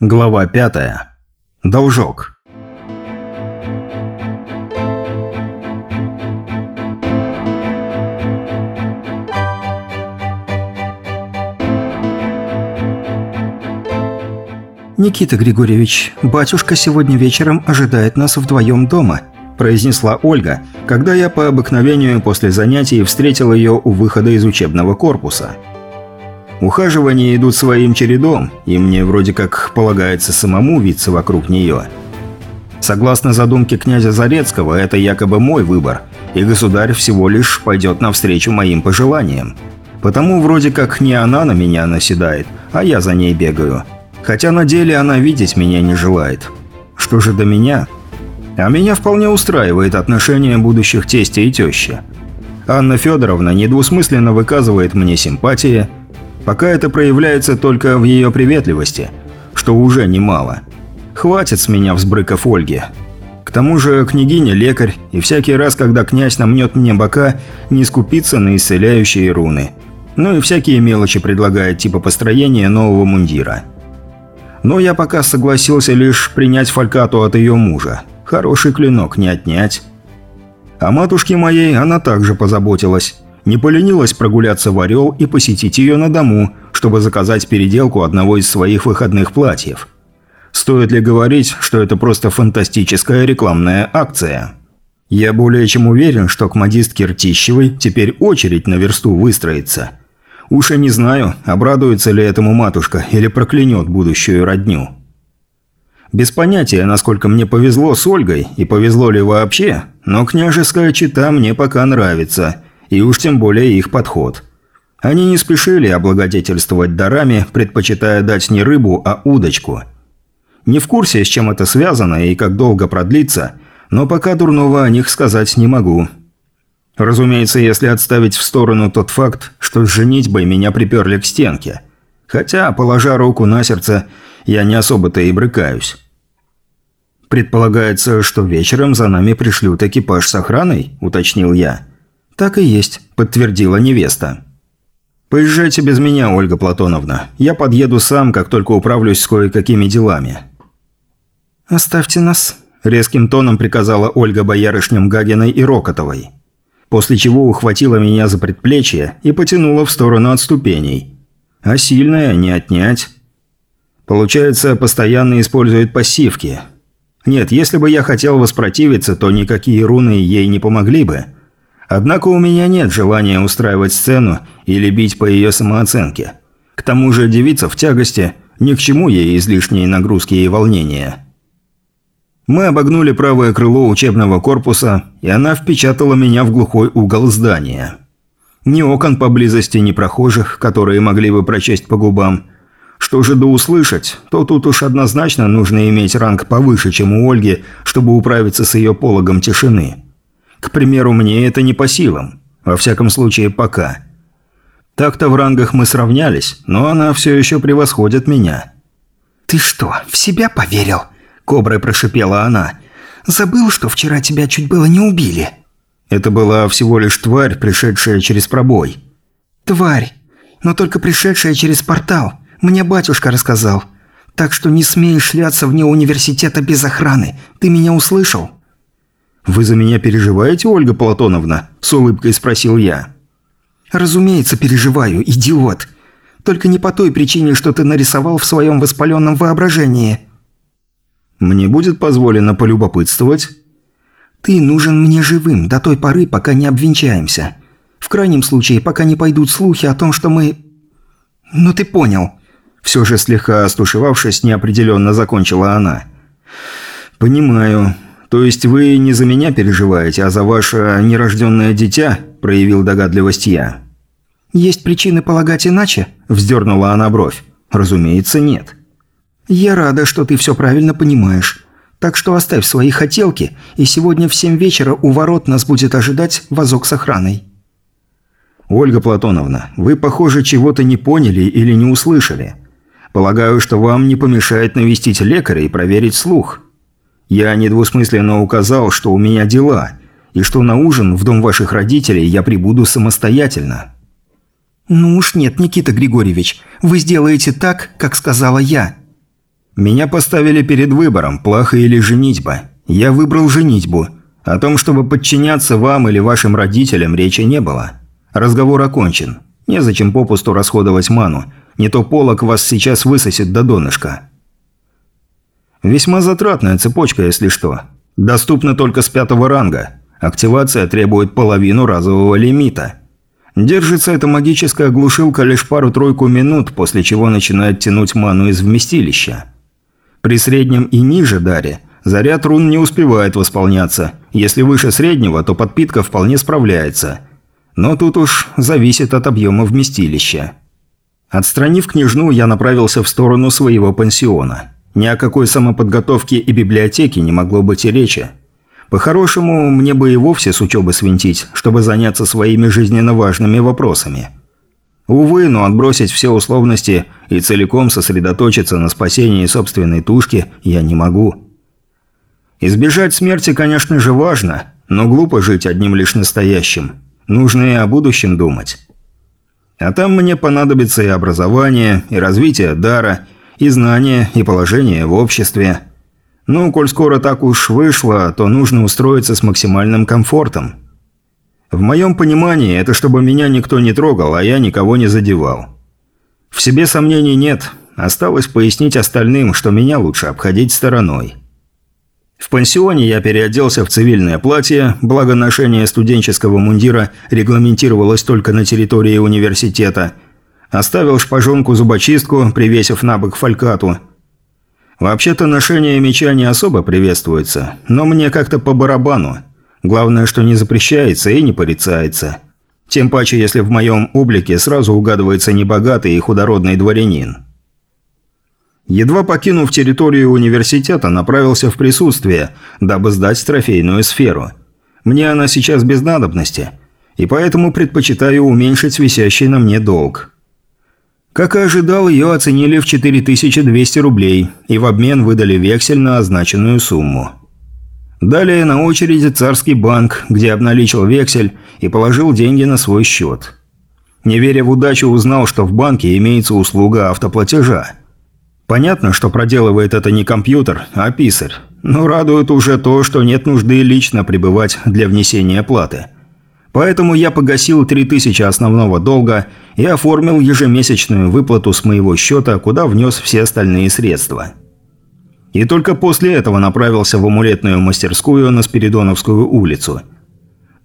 Глава 5. Должок. «Никита Григорьевич, батюшка сегодня вечером ожидает нас вдвоем дома», – произнесла Ольга, когда я по обыкновению после занятий встретил ее у выхода из учебного корпуса – Ухаживания идут своим чередом, и мне вроде как полагается самому виться вокруг нее. Согласно задумке князя Зарецкого, это якобы мой выбор, и государь всего лишь пойдет навстречу моим пожеланиям. Потому вроде как не она на меня наседает, а я за ней бегаю. Хотя на деле она видеть меня не желает. Что же до меня? А меня вполне устраивает отношение будущих тестя и тещи. Анна Федоровна недвусмысленно выказывает мне симпатии – Пока это проявляется только в ее приветливости, что уже немало. Хватит с меня взбрыков Ольги. К тому же княгиня лекарь, и всякий раз, когда князь намнет мне бока, не скупится на исцеляющие руны. Ну и всякие мелочи предлагает типа построения нового мундира. Но я пока согласился лишь принять фалькату от ее мужа. Хороший клинок, не отнять. О матушке моей она также позаботилась не поленилась прогуляться в Орел и посетить ее на дому, чтобы заказать переделку одного из своих выходных платьев. Стоит ли говорить, что это просто фантастическая рекламная акция? Я более чем уверен, что к модистке Ртищевой теперь очередь на версту выстроится. Уж и не знаю, обрадуется ли этому матушка или проклянет будущую родню. Без понятия, насколько мне повезло с Ольгой и повезло ли вообще, но княжеская чита мне пока нравится – и уж тем более их подход. Они не спешили облагодетельствовать дарами, предпочитая дать не рыбу, а удочку. Не в курсе, с чем это связано и как долго продлится, но пока дурного о них сказать не могу. Разумеется, если отставить в сторону тот факт, что с женитьбой меня приперли к стенке. Хотя, положа руку на сердце, я не особо-то и брыкаюсь. «Предполагается, что вечером за нами пришлют экипаж с охраной?» – уточнил я. «Так и есть», – подтвердила невеста. «Поезжайте без меня, Ольга Платоновна. Я подъеду сам, как только управлюсь с кое-какими делами». «Оставьте нас», – резким тоном приказала Ольга боярышням Гагиной и Рокотовой. После чего ухватила меня за предплечье и потянула в сторону от ступеней. А сильная не отнять. Получается, постоянно использует пассивки. Нет, если бы я хотел воспротивиться, то никакие руны ей не помогли бы – Однако у меня нет желания устраивать сцену или бить по ее самооценке. К тому же девица в тягости, ни к чему ей излишние нагрузки и волнения. Мы обогнули правое крыло учебного корпуса, и она впечатала меня в глухой угол здания. Ни окон поблизости, ни прохожих, которые могли бы прочесть по губам. Что же до услышать, то тут уж однозначно нужно иметь ранг повыше, чем у Ольги, чтобы управиться с ее пологом тишины. К примеру, мне это не по силам. Во всяком случае, пока. Так-то в рангах мы сравнялись, но она все еще превосходит меня. «Ты что, в себя поверил?» – коброй прошипела она. «Забыл, что вчера тебя чуть было не убили?» Это была всего лишь тварь, пришедшая через пробой. «Тварь, но только пришедшая через портал. Мне батюшка рассказал. Так что не смей шляться вне университета без охраны. Ты меня услышал?» «Вы за меня переживаете, Ольга Платоновна?» – с улыбкой спросил я. «Разумеется, переживаю, идиот. Только не по той причине, что ты нарисовал в своем воспаленном воображении». «Мне будет позволено полюбопытствовать?» «Ты нужен мне живым до той поры, пока не обвенчаемся. В крайнем случае, пока не пойдут слухи о том, что мы... Ну ты понял». Все же слегка остушевавшись, неопределенно закончила она. «Понимаю. «То есть вы не за меня переживаете, а за ваше нерожденное дитя?» – проявил догадливость я. «Есть причины полагать иначе?» – вздернула она бровь. «Разумеется, нет». «Я рада, что ты все правильно понимаешь. Так что оставь свои хотелки, и сегодня в семь вечера у ворот нас будет ожидать вазок с охраной». «Ольга Платоновна, вы, похоже, чего-то не поняли или не услышали. Полагаю, что вам не помешает навестить лекаря и проверить слух». Я недвусмысленно указал, что у меня дела, и что на ужин в дом ваших родителей я прибуду самостоятельно». «Ну уж нет, Никита Григорьевич, вы сделаете так, как сказала я». Меня поставили перед выбором, плаха или женитьба. Я выбрал женитьбу. О том, чтобы подчиняться вам или вашим родителям, речи не было. Разговор окончен. Незачем попусту расходовать ману. Не то полок вас сейчас высосет до донышка. Весьма затратная цепочка, если что. Доступна только с пятого ранга. Активация требует половину разового лимита. Держится эта магическая глушилка лишь пару-тройку минут, после чего начинает тянуть ману из вместилища. При среднем и ниже даре заряд рун не успевает восполняться. Если выше среднего, то подпитка вполне справляется. Но тут уж зависит от объема вместилища. Отстранив княжну, я направился в сторону своего пансиона. Ни о какой самоподготовке и библиотеке не могло быть и речи. По-хорошему, мне бы и вовсе с учебы свинтить, чтобы заняться своими жизненно важными вопросами. Увы, но отбросить все условности и целиком сосредоточиться на спасении собственной тушки я не могу. Избежать смерти, конечно же, важно, но глупо жить одним лишь настоящим. Нужно и о будущем думать. А там мне понадобится и образование, и развитие дара, и знания, и положение в обществе. Ну, коль скоро так уж вышло, то нужно устроиться с максимальным комфортом. В моем понимании, это чтобы меня никто не трогал, а я никого не задевал. В себе сомнений нет, осталось пояснить остальным, что меня лучше обходить стороной. В пансионе я переоделся в цивильное платье, благо ношение студенческого мундира регламентировалось только на территории университета. Оставил шпажонку-зубочистку, привесив на бок фалькату. Вообще-то ношение меча не особо приветствуется, но мне как-то по барабану. Главное, что не запрещается и не порицается. Тем паче, если в моем облике сразу угадывается небогатый и худородный дворянин. Едва покинув территорию университета, направился в присутствие, дабы сдать трофейную сферу. Мне она сейчас без надобности, и поэтому предпочитаю уменьшить висящий на мне долг. Как и ожидал, ее оценили в 4200 рублей и в обмен выдали вексель на означенную сумму. Далее на очереди царский банк, где обналичил вексель и положил деньги на свой счет. Не веря в удачу, узнал, что в банке имеется услуга автоплатежа – Понятно, что проделывает это не компьютер, а писарь. Но радует уже то, что нет нужды лично пребывать для внесения платы. Поэтому я погасил 3000 основного долга и оформил ежемесячную выплату с моего счета, куда внес все остальные средства. И только после этого направился в амулетную мастерскую на Спиридоновскую улицу.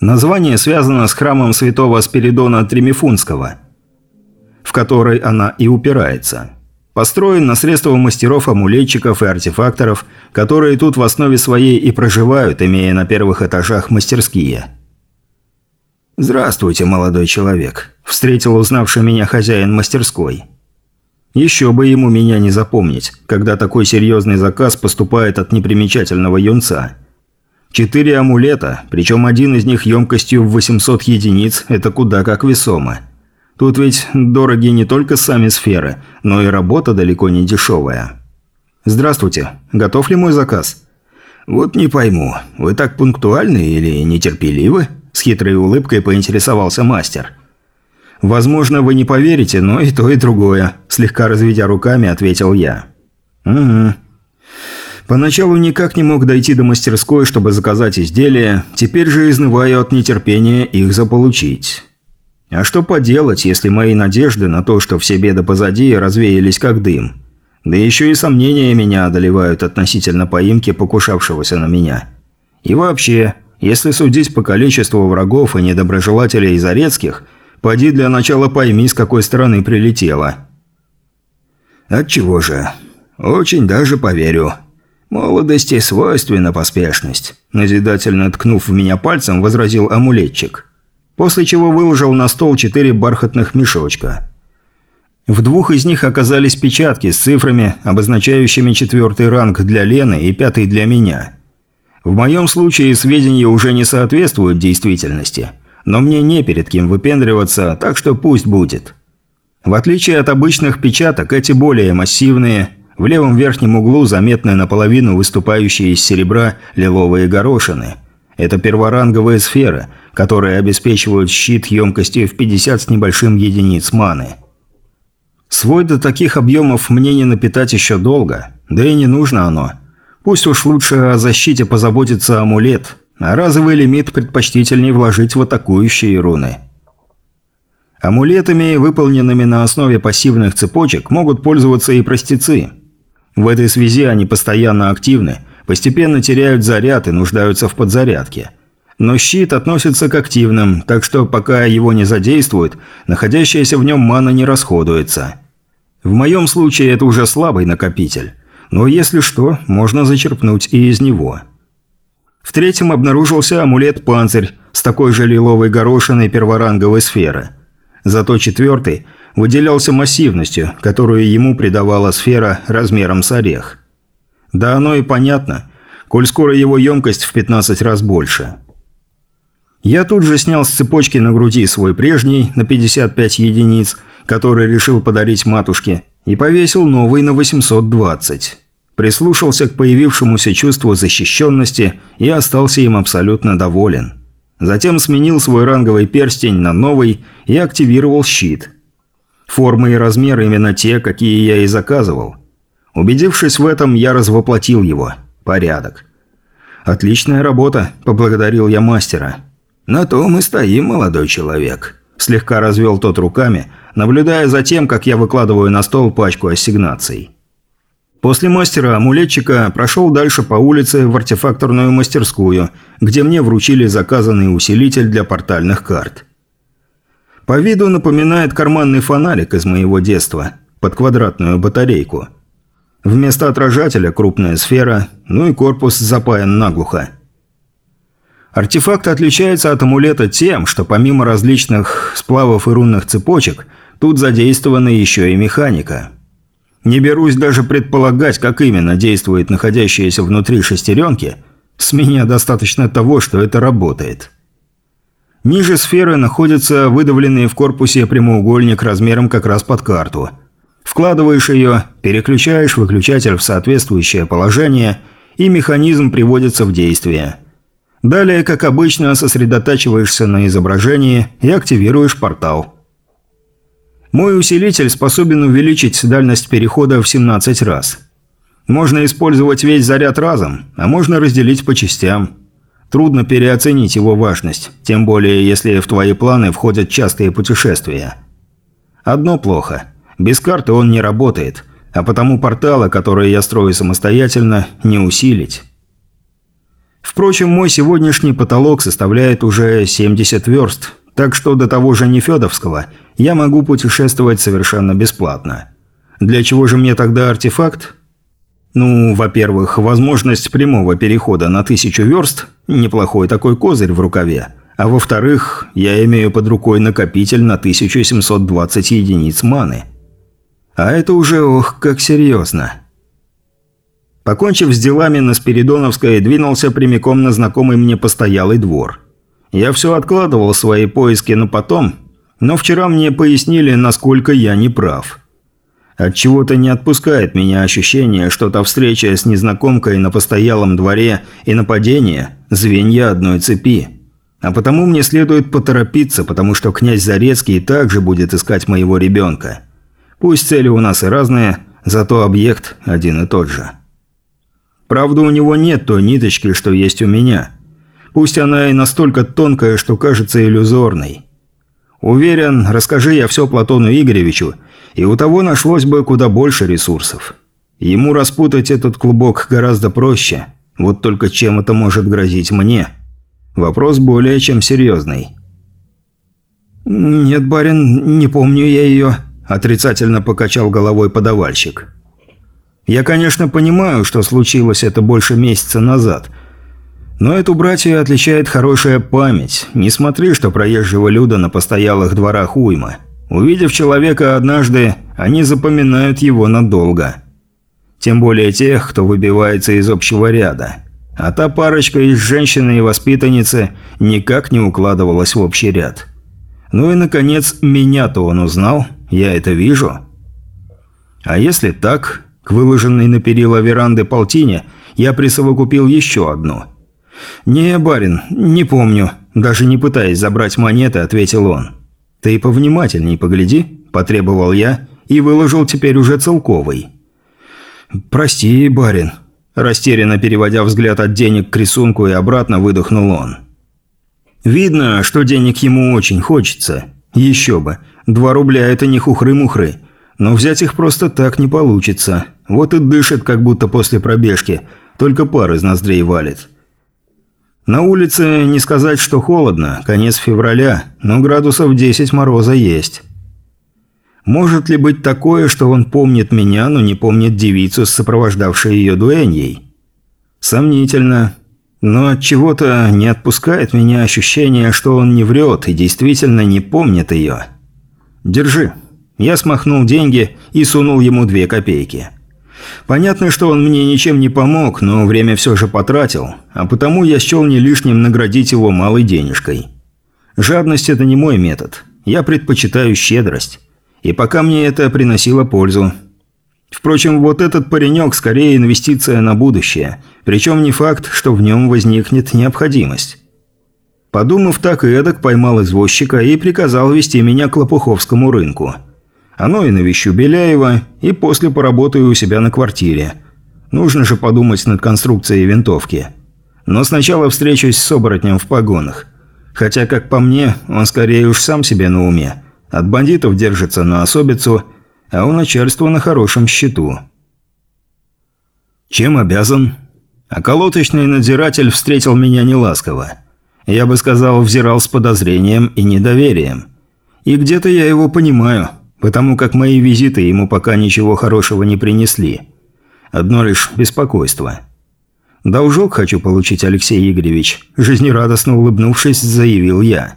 Название связано с храмом святого Спиридона Тремифунского, в который она и упирается построен на средства мастеров-амулетчиков и артефакторов, которые тут в основе своей и проживают, имея на первых этажах мастерские. «Здравствуйте, молодой человек», – встретил узнавший меня хозяин мастерской. Еще бы ему меня не запомнить, когда такой серьезный заказ поступает от непримечательного юнца. Четыре амулета, причем один из них емкостью в 800 единиц – это куда как весомо. Тут ведь дороги не только сами сферы, но и работа далеко не дешевая. «Здравствуйте. Готов ли мой заказ?» «Вот не пойму, вы так пунктуальны или нетерпеливы?» С хитрой улыбкой поинтересовался мастер. «Возможно, вы не поверите, но и то, и другое», слегка разведя руками, ответил я. «Угу. Поначалу никак не мог дойти до мастерской, чтобы заказать изделия, теперь же изнываю от нетерпения их заполучить». А что поделать, если мои надежды на то, что все беды позади, развеялись как дым? Да еще и сомнения меня одолевают относительно поимки покушавшегося на меня. И вообще, если судить по количеству врагов и недоброжелателей Зарецких, поди для начала пойми, с какой стороны прилетело. Отчего же? Очень даже поверю. Молодости свойственна поспешность. Назидательно ткнув в меня пальцем, возразил амулетчик после чего выложил на стол четыре бархатных мешочка. В двух из них оказались печатки с цифрами, обозначающими четвертый ранг для Лены и пятый для меня. В моем случае сведения уже не соответствуют действительности, но мне не перед кем выпендриваться, так что пусть будет. В отличие от обычных печаток, эти более массивные, в левом верхнем углу заметны наполовину выступающие из серебра лиловые горошины – это перворанговые сферы, которые обеспечивают щит емкостью в 50 с небольшим единиц маны. Свой до таких объемов мне не напитать еще долго, да и не нужно оно. Пусть уж лучше о защите позаботится амулет, а разовый лимит предпочтительней вложить в атакующие руны. Амулетами, выполненными на основе пассивных цепочек, могут пользоваться и простецы. В этой связи они постоянно активны, постепенно теряют заряд и нуждаются в подзарядке. Но щит относится к активным, так что пока его не задействуют, находящаяся в нем мана не расходуется. В моем случае это уже слабый накопитель, но если что, можно зачерпнуть и из него. В третьем обнаружился амулет-панцирь с такой же лиловой горошиной перворанговой сферы. Зато четвертый выделялся массивностью, которую ему придавала сфера размером с орех. Да оно и понятно, коль скоро его емкость в 15 раз больше. Я тут же снял с цепочки на груди свой прежний на 55 единиц, который решил подарить матушке, и повесил новый на 820. Прислушался к появившемуся чувству защищенности и остался им абсолютно доволен. Затем сменил свой ранговый перстень на новый и активировал щит. Формы и размеры именно те, какие я и заказывал. Убедившись в этом, я развоплотил его. Порядок. «Отличная работа», – поблагодарил я мастера. «На то мы стоим, молодой человек», – слегка развел тот руками, наблюдая за тем, как я выкладываю на стол пачку ассигнаций. После мастера-амулетчика прошел дальше по улице в артефакторную мастерскую, где мне вручили заказанный усилитель для портальных карт. По виду напоминает карманный фонарик из моего детства, под квадратную батарейку. Вместо отражателя крупная сфера, ну и корпус запаян наглухо. Артефакт отличается от амулета тем, что помимо различных сплавов и рунных цепочек, тут задействована еще и механика – не берусь даже предполагать, как именно действует находящаяся внутри шестеренки. С меня достаточно того, что это работает. Ниже сферы находится выдавленный в корпусе прямоугольник размером как раз под карту. Вкладываешь ее, переключаешь выключатель в соответствующее положение, и механизм приводится в действие. Далее, как обычно, сосредотачиваешься на изображении и активируешь портал. Мой усилитель способен увеличить дальность перехода в 17 раз. Можно использовать весь заряд разом, а можно разделить по частям. Трудно переоценить его важность, тем более если в твои планы входят частые путешествия. Одно плохо. Без карты он не работает, а потому порталы, которые я строю самостоятельно, не усилить. Впрочем, мой сегодняшний потолок составляет уже 70 верст, так что до того же Нефедовского я могу путешествовать совершенно бесплатно. Для чего же мне тогда артефакт? Ну, во-первых, возможность прямого перехода на тысячу верст – неплохой такой козырь в рукаве. А во-вторых, я имею под рукой накопитель на 1720 единиц маны. А это уже, ох, как серьезно. Покончив с делами на Спиридоновской, двинулся прямиком на знакомый мне постоялый двор – я все откладывал свои поиски на потом, но вчера мне пояснили, насколько я не прав. Отчего-то не отпускает меня ощущение, что та встреча с незнакомкой на постоялом дворе и нападение – звенья одной цепи. А потому мне следует поторопиться, потому что князь Зарецкий также будет искать моего ребенка. Пусть цели у нас и разные, зато объект один и тот же. Правда, у него нет той ниточки, что есть у меня – Пусть она и настолько тонкая, что кажется иллюзорной. Уверен, расскажи я все Платону Игоревичу, и у того нашлось бы куда больше ресурсов. Ему распутать этот клубок гораздо проще. Вот только чем это может грозить мне? Вопрос более чем серьезный. «Нет, барин, не помню я ее», – отрицательно покачал головой подавальщик. «Я, конечно, понимаю, что случилось это больше месяца назад – но эту братью отличает хорошая память. Не смотри, что проезжего люда на постоялых дворах уйма. Увидев человека однажды, они запоминают его надолго. Тем более тех, кто выбивается из общего ряда. А та парочка из женщины и воспитанницы никак не укладывалась в общий ряд. Ну и, наконец, меня-то он узнал, я это вижу. А если так, к выложенной на перила веранды полтине я присовокупил еще одну – «Не, барин, не помню», – даже не пытаясь забрать монеты, ответил он. «Ты повнимательней погляди», – потребовал я и выложил теперь уже целковый. «Прости, барин», – растерянно переводя взгляд от денег к рисунку и обратно выдохнул он. Видно, что денег ему очень хочется. Еще бы. Два рубля – это не хухры-мухры. Но взять их просто так не получится. Вот и дышит, как будто после пробежки. Только пар из ноздрей валит. На улице не сказать, что холодно, конец февраля, но градусов 10 мороза есть. Может ли быть такое, что он помнит меня, но не помнит девицу, сопровождавшей ее дуэньей? Сомнительно. Но от чего-то не отпускает меня ощущение, что он не врет и действительно не помнит ее. Держи. Я смахнул деньги и сунул ему две копейки. Понятно, что он мне ничем не помог, но время все же потратил, а потому я счел не лишним наградить его малой денежкой. Жадность – это не мой метод. Я предпочитаю щедрость. И пока мне это приносило пользу. Впрочем, вот этот паренек скорее инвестиция на будущее, причем не факт, что в нем возникнет необходимость. Подумав так и эдак, поймал извозчика и приказал вести меня к Лопуховскому рынку – оно и навещу Беляева, и после поработаю у себя на квартире. Нужно же подумать над конструкцией винтовки. Но сначала встречусь с оборотнем в погонах. Хотя, как по мне, он скорее уж сам себе на уме. От бандитов держится на особицу, а у начальства на хорошем счету. Чем обязан? Околоточный надзиратель встретил меня неласково. Я бы сказал, взирал с подозрением и недоверием. И где-то я его понимаю – потому как мои визиты ему пока ничего хорошего не принесли. Одно лишь беспокойство. «Должок хочу получить, Алексей Игоревич», – жизнерадостно улыбнувшись, заявил я.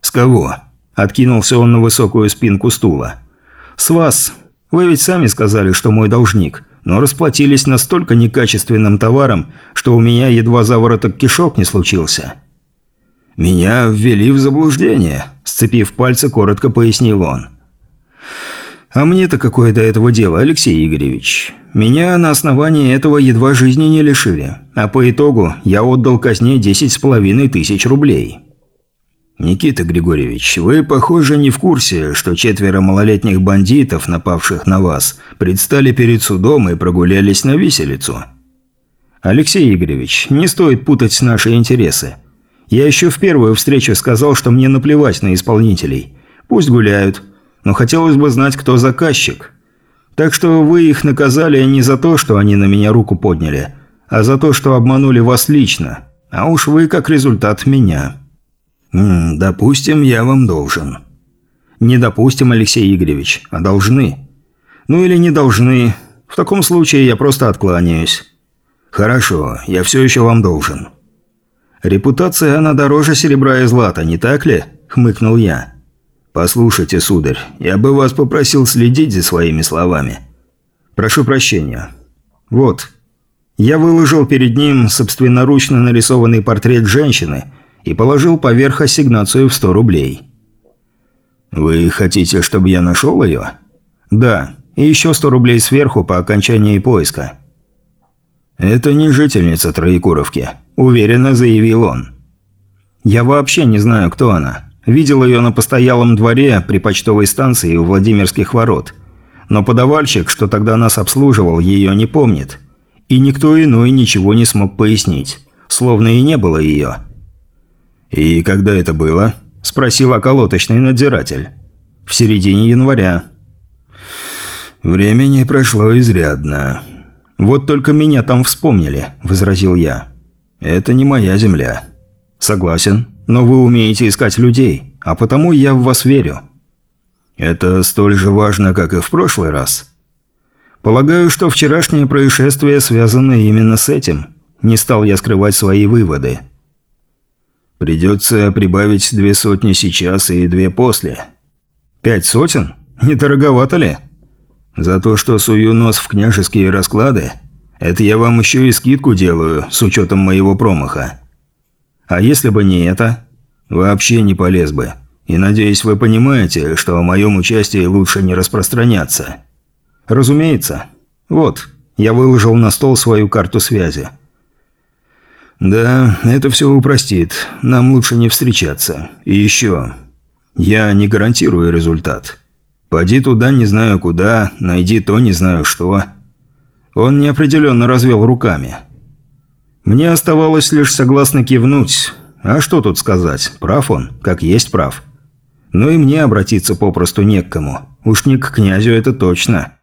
«С кого?» – откинулся он на высокую спинку стула. «С вас. Вы ведь сами сказали, что мой должник, но расплатились настолько некачественным товаром, что у меня едва завороток кишок не случился». «Меня ввели в заблуждение», – сцепив пальцы, коротко пояснил он. «А мне-то какое до этого дело, Алексей Игоревич? Меня на основании этого едва жизни не лишили, а по итогу я отдал казне десять с половиной тысяч рублей». «Никита Григорьевич, вы, похоже, не в курсе, что четверо малолетних бандитов, напавших на вас, предстали перед судом и прогулялись на виселицу». «Алексей Игоревич, не стоит путать наши интересы. Я еще в первую встречу сказал, что мне наплевать на исполнителей. Пусть гуляют, но хотелось бы знать, кто заказчик. Так что вы их наказали не за то, что они на меня руку подняли, а за то, что обманули вас лично. А уж вы как результат меня. М -м, допустим, я вам должен. Не допустим, Алексей Игоревич, а должны. Ну или не должны. В таком случае я просто откланяюсь. Хорошо, я все еще вам должен. Репутация она дороже серебра и злата, не так ли? Хмыкнул я. «Послушайте, сударь, я бы вас попросил следить за своими словами. Прошу прощения. Вот». Я выложил перед ним собственноручно нарисованный портрет женщины и положил поверх ассигнацию в 100 рублей. «Вы хотите, чтобы я нашел ее?» «Да, и еще 100 рублей сверху по окончании поиска». «Это не жительница Троекуровки», – уверенно заявил он. «Я вообще не знаю, кто она». Видел ее на постоялом дворе при почтовой станции у Владимирских ворот. Но подавальщик, что тогда нас обслуживал, ее не помнит. И никто иной ничего не смог пояснить. Словно и не было ее. «И когда это было?» – спросил околоточный надзиратель. «В середине января». «Времени прошло изрядно. Вот только меня там вспомнили», – возразил я. «Это не моя земля». «Согласен. Но вы умеете искать людей, а потому я в вас верю. Это столь же важно, как и в прошлый раз. Полагаю, что вчерашнее происшествие связано именно с этим. Не стал я скрывать свои выводы. Придется прибавить две сотни сейчас и две после. Пять сотен? Не дороговато ли? За то, что сую нос в княжеские расклады? Это я вам еще и скидку делаю, с учетом моего промаха. А если бы не это? Вообще не полез бы. И надеюсь, вы понимаете, что о моем участии лучше не распространяться. Разумеется. Вот, я выложил на стол свою карту связи. Да, это все упростит. Нам лучше не встречаться. И еще. Я не гарантирую результат. Поди туда не знаю куда, найди то не знаю что». Он неопределенно развел руками. Мне оставалось лишь согласно кивнуть. А что тут сказать? Прав он, как есть прав. Но и мне обратиться попросту не к кому. Уж не к князю это точно.